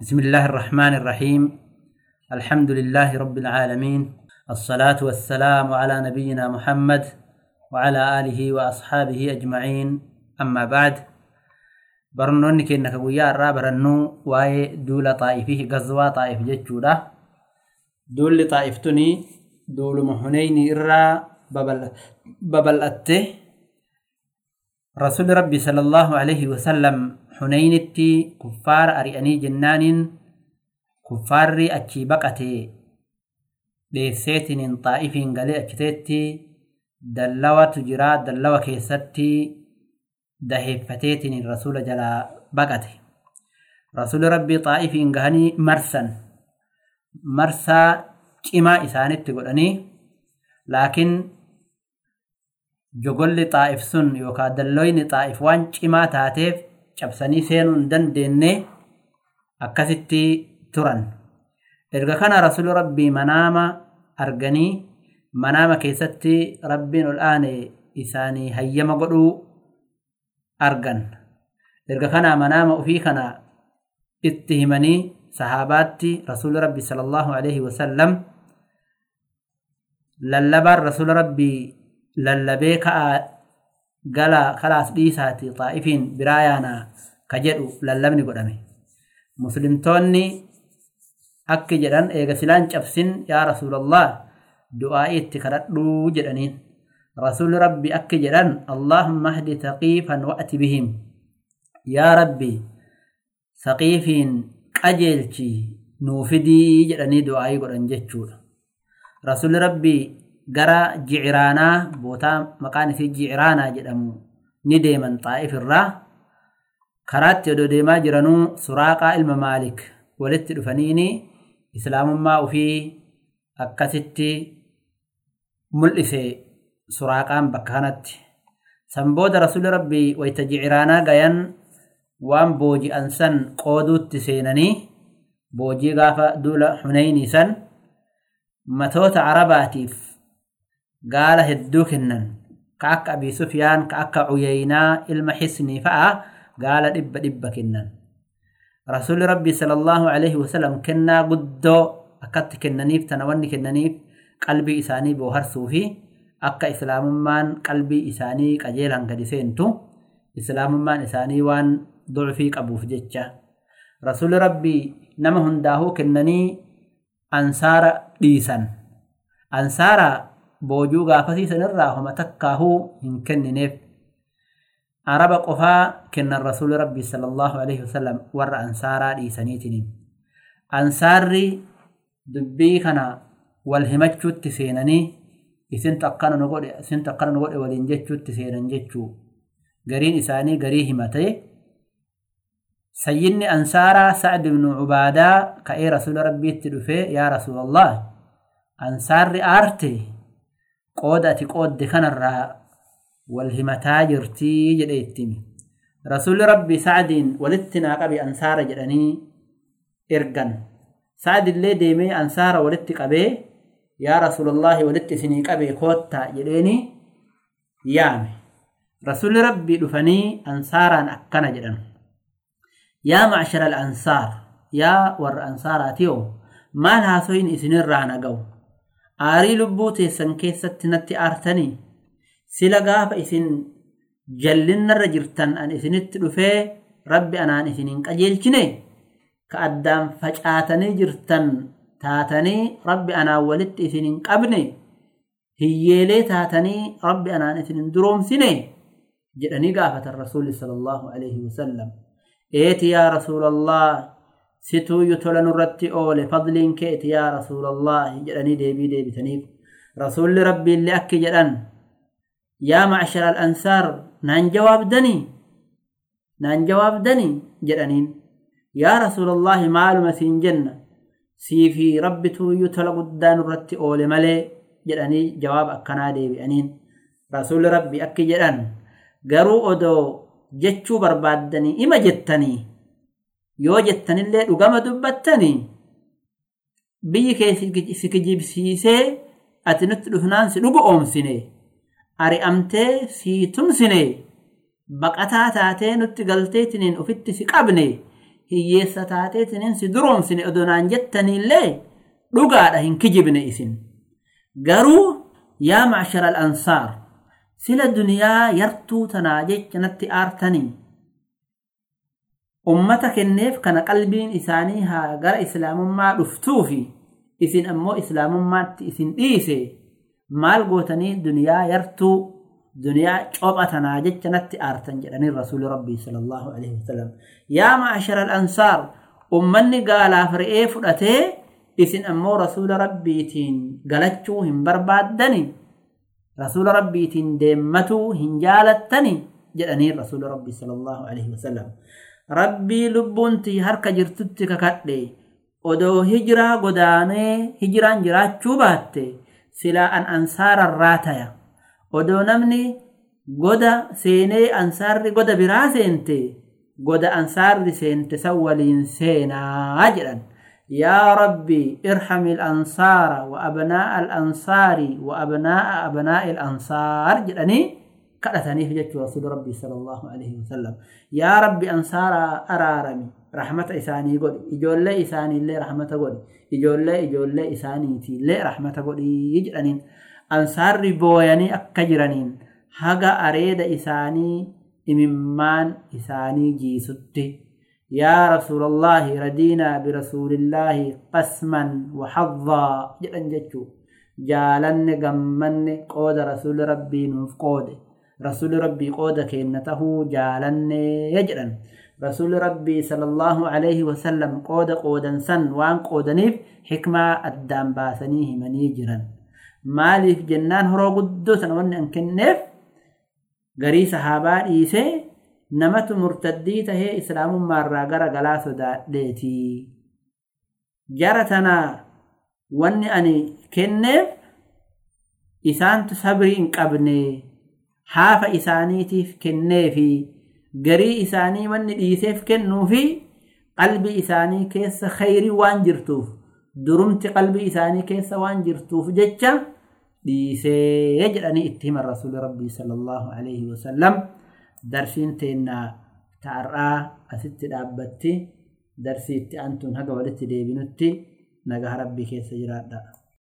بسم الله الرحمن الرحيم. الحمد لله رب العالمين. الصلاة والسلام على نبينا محمد وعلى آله وأصحابه أجمعين. أما بعد برنوني كأنك ويا برنو واي دولة طائفه غزوة طائف جتشودا دول طائفتني دول محنين إرا ببل ببل أته. رسول ربي صلى الله عليه وسلم حنينتي كفار أريأني جنان كفار أتشي بقتي. ديسيتين طائفين قالي أكتيتي دلوة تجرا دلوة كيستي دهفتيتين الرسول جلا بقتي. رسول ربي طائفين قهني مرسا. مرسا كما إسانت قلني لكن jogolli xaa'if sun yookaan dalloyni xaa'if waan cimaa taateef cabsanii seenuu hin dandeenye akkasitti turan. Erga kana rasuulli rabbii manaama arganii manaama keessatti rabbiin ol aane isaanii hayyama godhuu argan. Erga kana manaama ofii kana itti himanii sahaabaatti rasuulli rabbii sallallahu alaihi wasallam lallabaan rasuula rabbii lallabee ka'a gala kalaas dhiisaati xaa'ifiin biraa yaanaa ka jedhu lallabni godhame muslimtoonni akki jedhan eega silaan cabsin yaa rasuulallah du'aa'ii itti kadhadhuu jedhaniin rasuulli rabbi akki jedhan allaahumma hdi taqiifan wa'ti bihim yaa rabbi saqiifiin qajeelchi nuufidii jedhanii du'aa'ii godhan jechuudha rasuulli rabbii gara jiciraanaa bootaa maqaan isii jiciraanaa jedhamu ni deeman xaa'if irraa karaatti odoo deemaa jiranuu suraaqaa ilma maalik walitti dhufaniini islaamummaa ofii akkasitti mul'ise suraaqaan bakka kanatti san booda rasuulli rabbii wayta jiciraanaa gayan waan booji'an san qooduutti seenanii boojii gaafa duula xuneynii san matoota arabaatiif gaala hedduu kennan ka akka abii sufyaan ka akka cuyeynaa ilma xisnii fa'a gaala dhibba dhibba kennan rasuulli rabbii sallallahu alaihi wasallam kennaa guddoo akkatti kennaniif tana wanni kennaniif qalbii isaanii booharsuu fi akka islaamummaan qalbii isaanii qajeelan gadi seentu islaamummaan isaanii waan ducfii qabuuf jecha rasuulli rabbii nama hundaahuu boojuu gaafasiisan irraa homa takkaahuu hin kennineef araba qofaa kennan rasuuli rabbii sallallahu alaihi wasallam warra ansaaraa dhiisaniitiin ansaarri dubbii kana wal himachuutti seenanii isintu akkana nu godhe isintu akkana nu godhe waliin jechuutti seenan jechuu gariin isaanii garii himatee sayyinni ansaaraa sa'd ibnu cubaadaa ka'ee rasuula rabbiitti dhufee yaa rasuulallah ansaarri aarte qooda ati qoodde kanarraa wal himataa jirtii jedhe ittimi rasuulli rabbi sa'diin walitti naa qabe ansaara jedhanii ergan. Sa'dillee deemee ansaara walitti qabee yaa rasuulallahi walitti isinii qabee koottaa jedheeni yaame. Rasuulli rabbii dhufanii ansaaraan akkana jedhan. Yaa macshara al-ansaar yaa warra ansaaraatiyo maal haasoyin isinirraa naga'u aarii lubbuu teessan keessatti natti aartanii? Sila gaafa isin jallinnarra jirtan an isinitti dhufee rabbi anaan isiniin qajeelchine ka addaan facaatanii jirtan taatanii rabbi anaan walitti isiniin qabne hiyyeelee taatanii rabbi anaan isiniin duroomsine jedhanii gaafatan rasuulli sallallahu alaihi wasallam eeti yaa rasuulallah ستو يتولن الرتي أول فضل كيت يا رسول الله جلني ديبي ديبي تنيف رسول ربي اللي أكي جلن يا معشر الأنصار نان جواب دني نان جواب دني جلنين يا رسول الله معلومة سين جنة سيفي ربي تو يتولن قدان الرتي أول ملي جلني جواب أكنا ديبي أنين رسول ربي أكي جلن قرو أدو جتشو برباد دني إما جتني yoo jettanillee dhugama dubbattanii biyyi kee si kijibsiisee ati nutti dhufnaan si dhugu oomsine ari'amtee sii tumsine baqataa taatee nutti galteetiniin ofitti si qabne hiyyeessa taateetiniin si duroomsine odonaan jettaniillee dhugaadha hin kijibne isin garuu yaa macshara al'ansaar sila duniyaa yartuu tanaa jecha natti aartanii ummata kenneef kana qalbiin isaanii haa gara islaamummaa dhuftuufi isin ammoo islaamummaatti isin dhiise maal gootanii duniyaa yartuu duniyaa copha tanaa jecha natti aartan jedhanii rasuuli rabbii sallallahu alaihi wasallam yaa ma'ashara al-ansaar ummanni gaalaaf re'ee fudhatee isin ammoo rasuula rabbiitiin galachuu hin barbaaddani rasuula rabbiitiin deemmatuu hin jaalattani jedhanii rasuula rabbii sallallahu alaihi wasallam ربي لبنتي هرك جرتتك كتلي ودو هجرا قداني هجرا جرات شوباتي سلا أن أنصار الراتيا ودو نمني قدا سيني أنصار قدا براسينتي قدا أنصار سينتي سوالي سينا أجرا يا ربي ارحم الأنصار وأبناء الأنصار وأبناء أبناء الأنصار جلني كأثني في جت رسول ربي صلى الله عليه وسلم. يا ربي أنصار أرارمي. رحمة إساني قد. إجول لي إساني لي رحمة قد. إجول لي إجول لي إساني تي لي رحمة قد. يجرنين. أنصار ربوياني أكجرنين. هغا أريد إساني إممان إساني جيسد يا رسول الله ردينا برسول الله قسما وحظا. جرن جتو جالن قمن قود رسول ربي نفقوده keenna tahuu jaalanne jedhan rasuuli rabbii sallallahu alaihi wasallam qooda qoodan san waan qoodaniif xikmaa addaan baasanii himanii jiran maaliif jennaan horoo guddoo sana wanni an kenneef garii sahaabaa dhiisee namatu murtaddii tahee islaamummaarraa gara galaa sodaadheetii jara tanaa wanni ani kenneef isaantu sabrii hin qabne حاف إسانيتي في كنّي في قري إساني من إيسيف كنّو في قلبي إساني كيس خيري وانجرتوف درمت قلبي إساني كيس وانجرتوف جتشا إيسي يجرأني اتهم الرسول ربي صلى الله عليه وسلم درسين تينا تعرآ أستي الأبتي درسيتي أنتون هكوالتي ديبنتي نجا ربي كيس جرأت